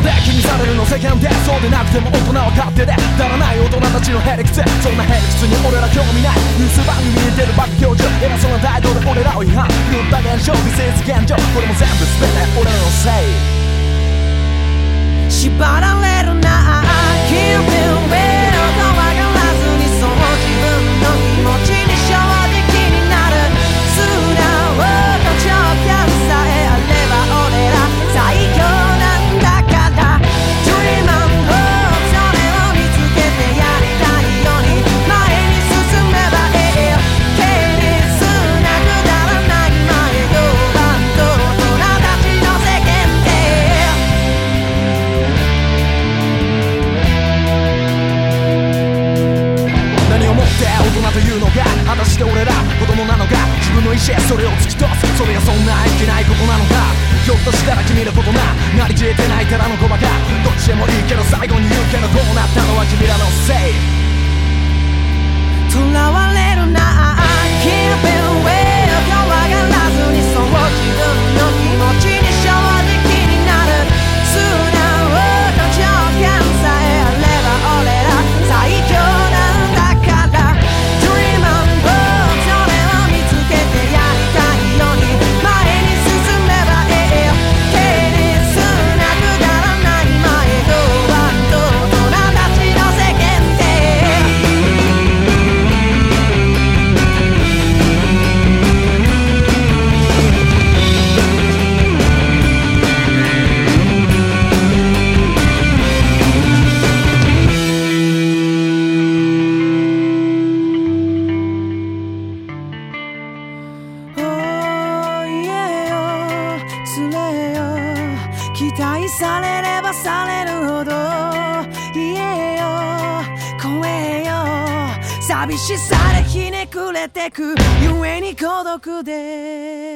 ので気にされるの世間でそうでなくても大人は勝手で。だらない大人たちのヘリクツそんなヘリクツに俺ら興味ない。というのが果たして俺ら子供なのか自分の意思それを突き通す。それがそんないけないことなのか。ひょっとしたら君のことななりきれてないただの子バカどっちでもいいけど最後に言うけどこうなったのは君らのせい。期待されればされるほど言えよ声よ寂しさでひねくれてく故に孤独で。